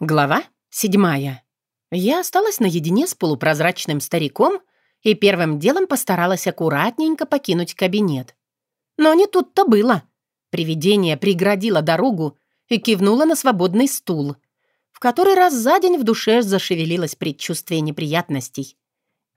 Глава седьмая. Я осталась наедине с полупрозрачным стариком и первым делом постаралась аккуратненько покинуть кабинет. Но не тут-то было. Привидение преградило дорогу и кивнуло на свободный стул. В который раз за день в душе зашевелилось предчувствие неприятностей.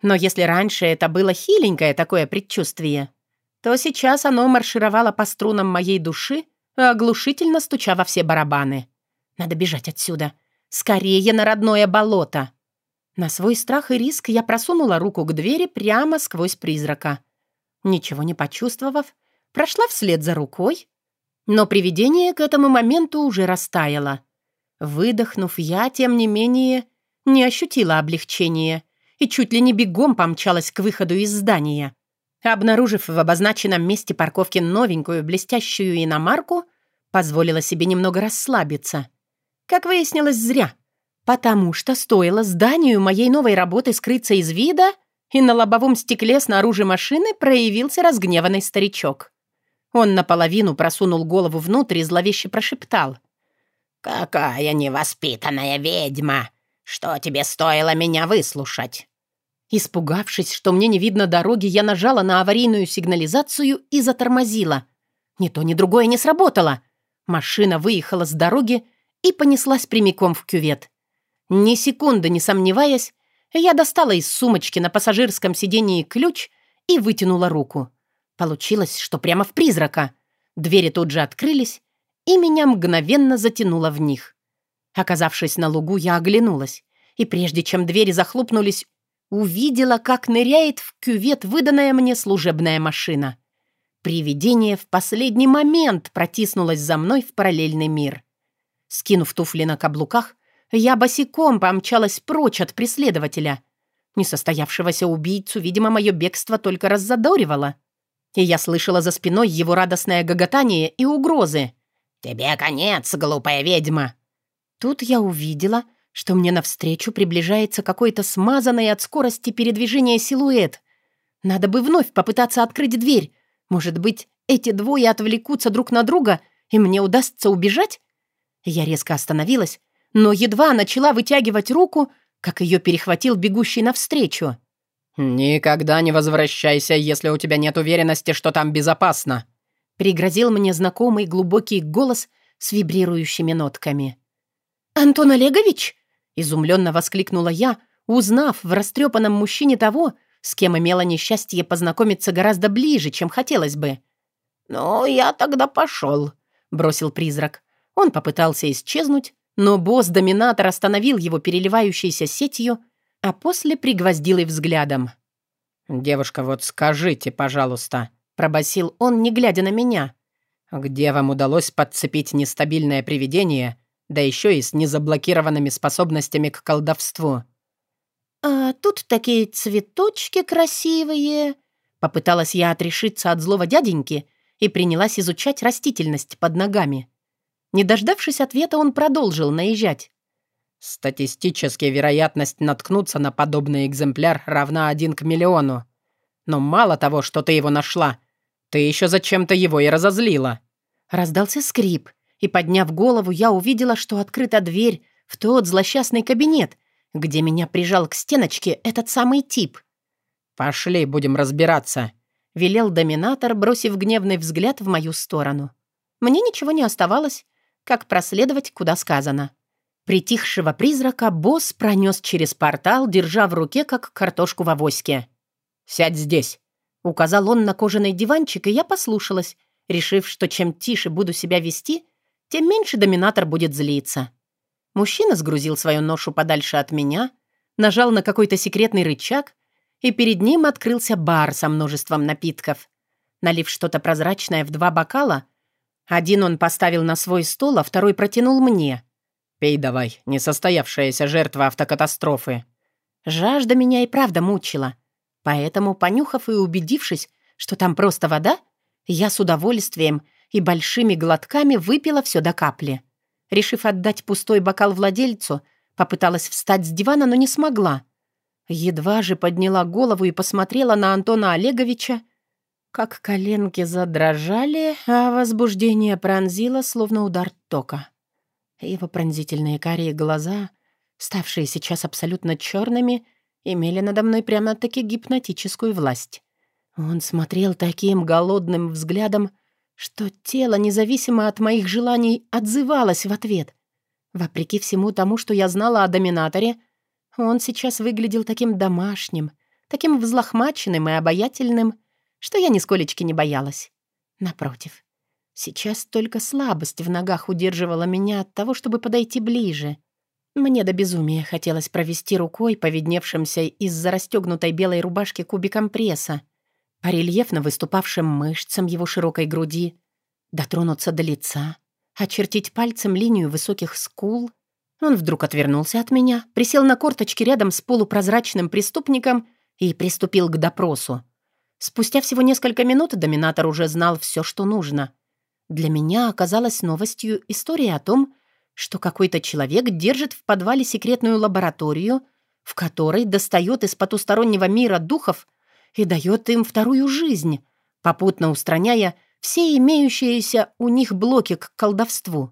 Но если раньше это было хиленькое такое предчувствие, то сейчас оно маршировало по струнам моей души, оглушительно стуча во все барабаны. Надо бежать отсюда. Скорее на родное болото. На свой страх и риск я просунула руку к двери прямо сквозь призрака. Ничего не почувствовав, прошла вслед за рукой, но привидение к этому моменту уже растаяло. Выдохнув, я, тем не менее, не ощутила облегчения и чуть ли не бегом помчалась к выходу из здания. Обнаружив в обозначенном месте парковки новенькую блестящую иномарку, позволила себе немного расслабиться — как выяснилось, зря. Потому что стоило зданию моей новой работы скрыться из вида, и на лобовом стекле снаружи машины проявился разгневанный старичок. Он наполовину просунул голову внутрь и зловеще прошептал. «Какая невоспитанная ведьма! Что тебе стоило меня выслушать?» Испугавшись, что мне не видно дороги, я нажала на аварийную сигнализацию и затормозила. Ни то, ни другое не сработало. Машина выехала с дороги и понеслась прямиком в кювет. Ни секунды не сомневаясь, я достала из сумочки на пассажирском сидении ключ и вытянула руку. Получилось, что прямо в призрака. Двери тут же открылись, и меня мгновенно затянуло в них. Оказавшись на лугу, я оглянулась, и прежде чем двери захлопнулись, увидела, как ныряет в кювет выданная мне служебная машина. Привидение в последний момент протиснулось за мной в параллельный мир. Скинув туфли на каблуках, я босиком помчалась прочь от преследователя. Несостоявшегося убийцу, видимо, мое бегство только раззадоривало. И я слышала за спиной его радостное гоготание и угрозы. «Тебе конец, глупая ведьма!» Тут я увидела, что мне навстречу приближается какой-то смазанный от скорости передвижения силуэт. Надо бы вновь попытаться открыть дверь. Может быть, эти двое отвлекутся друг на друга, и мне удастся убежать? Я резко остановилась, но едва начала вытягивать руку, как ее перехватил бегущий навстречу. «Никогда не возвращайся, если у тебя нет уверенности, что там безопасно», пригрозил мне знакомый глубокий голос с вибрирующими нотками. «Антон Олегович?» — изумленно воскликнула я, узнав в растрепанном мужчине того, с кем имела несчастье познакомиться гораздо ближе, чем хотелось бы. «Ну, я тогда пошел», — бросил призрак. Он попытался исчезнуть, но босс-доминатор остановил его переливающейся сетью, а после пригвоздил и взглядом. «Девушка, вот скажите, пожалуйста», — пробасил он, не глядя на меня. «Где вам удалось подцепить нестабильное привидение, да еще и с незаблокированными способностями к колдовству?» «А тут такие цветочки красивые», — попыталась я отрешиться от злого дяденьки и принялась изучать растительность под ногами. Не дождавшись ответа, он продолжил наезжать. Статистически вероятность наткнуться на подобный экземпляр равна один к миллиону. Но мало того, что ты его нашла, ты еще зачем-то его и разозлила. Раздался скрип, и, подняв голову, я увидела, что открыта дверь в тот злосчастный кабинет, где меня прижал к стеночке этот самый тип. «Пошли, будем разбираться», — велел доминатор, бросив гневный взгляд в мою сторону. Мне ничего не оставалось, как проследовать, куда сказано. Притихшего призрака босс пронес через портал, держа в руке, как картошку в авоське. «Сядь здесь», — указал он на кожаный диванчик, и я послушалась, решив, что чем тише буду себя вести, тем меньше доминатор будет злиться. Мужчина сгрузил свою ношу подальше от меня, нажал на какой-то секретный рычаг, и перед ним открылся бар со множеством напитков. Налив что-то прозрачное в два бокала, один он поставил на свой стол, а второй протянул мне. «Пей давай, несостоявшаяся жертва автокатастрофы». Жажда меня и правда мучила. Поэтому, понюхав и убедившись, что там просто вода, я с удовольствием и большими глотками выпила все до капли. Решив отдать пустой бокал владельцу, попыталась встать с дивана, но не смогла. Едва же подняла голову и посмотрела на Антона Олеговича, как коленки задрожали, а возбуждение пронзило, словно удар тока. Его пронзительные карие глаза, ставшие сейчас абсолютно черными, имели надо мной прямо-таки гипнотическую власть. Он смотрел таким голодным взглядом, что тело, независимо от моих желаний, отзывалось в ответ. Вопреки всему тому, что я знала о доминаторе, он сейчас выглядел таким домашним, таким взлохмаченным и обаятельным, что я нисколечки не боялась. Напротив, сейчас только слабость в ногах удерживала меня от того, чтобы подойти ближе. Мне до безумия хотелось провести рукой по видневшимся из-за расстегнутой белой рубашки кубикам пресса, по рельефно выступавшим мышцам его широкой груди, дотронуться до лица, очертить пальцем линию высоких скул. Он вдруг отвернулся от меня, присел на корточки рядом с полупрозрачным преступником и приступил к допросу. Спустя всего несколько минут доминатор уже знал все, что нужно. Для меня оказалась новостью история о том, что какой-то человек держит в подвале секретную лабораторию, в которой достает из потустороннего мира духов и дает им вторую жизнь, попутно устраняя все имеющиеся у них блоки к колдовству.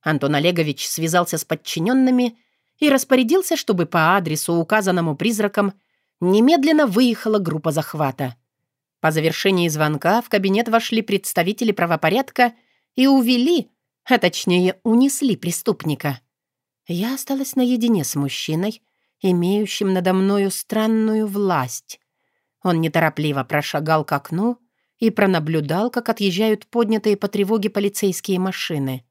Антон Олегович связался с подчиненными и распорядился, чтобы по адресу, указанному призраком, немедленно выехала группа захвата. По завершении звонка в кабинет вошли представители правопорядка и увели, а точнее унесли преступника. Я осталась наедине с мужчиной, имеющим надо мною странную власть. Он неторопливо прошагал к окну и пронаблюдал, как отъезжают поднятые по тревоге полицейские машины.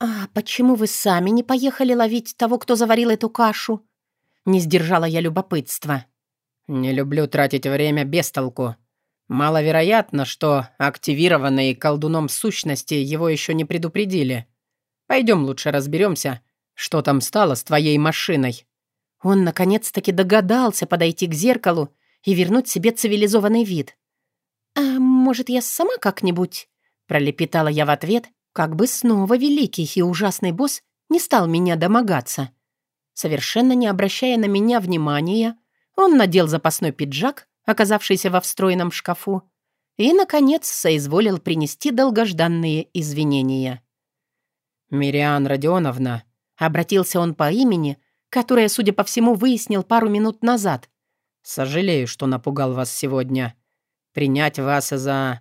«А почему вы сами не поехали ловить того, кто заварил эту кашу?» Не сдержала я любопытства. «Не люблю тратить время без толку», Маловероятно, что активированные колдуном сущности его еще не предупредили. Пойдем лучше разберемся, что там стало с твоей машиной». Он наконец-таки догадался подойти к зеркалу и вернуть себе цивилизованный вид. «А может, я сама как-нибудь?» — пролепетала я в ответ, как бы снова великий и ужасный босс не стал меня домогаться. Совершенно не обращая на меня внимания, он надел запасной пиджак, оказавшийся во встроенном шкафу, и, наконец, соизволил принести долгожданные извинения. «Мириан Родионовна», — обратился он по имени, которое, судя по всему, выяснил пару минут назад. «Сожалею, что напугал вас сегодня. Принять вас за...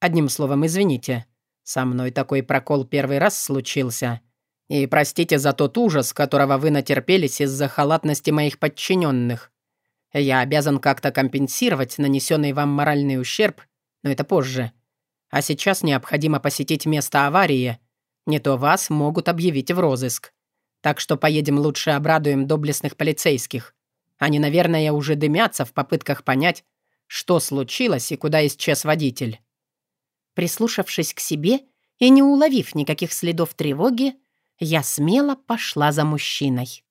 Одним словом, извините. Со мной такой прокол первый раз случился. И простите за тот ужас, которого вы натерпелись из-за халатности моих подчиненных. Я обязан как-то компенсировать нанесенный вам моральный ущерб, но это позже. А сейчас необходимо посетить место аварии. Не то вас могут объявить в розыск. Так что поедем лучше обрадуем доблестных полицейских. Они, наверное, уже дымятся в попытках понять, что случилось и куда исчез водитель. Прислушавшись к себе и не уловив никаких следов тревоги, я смело пошла за мужчиной.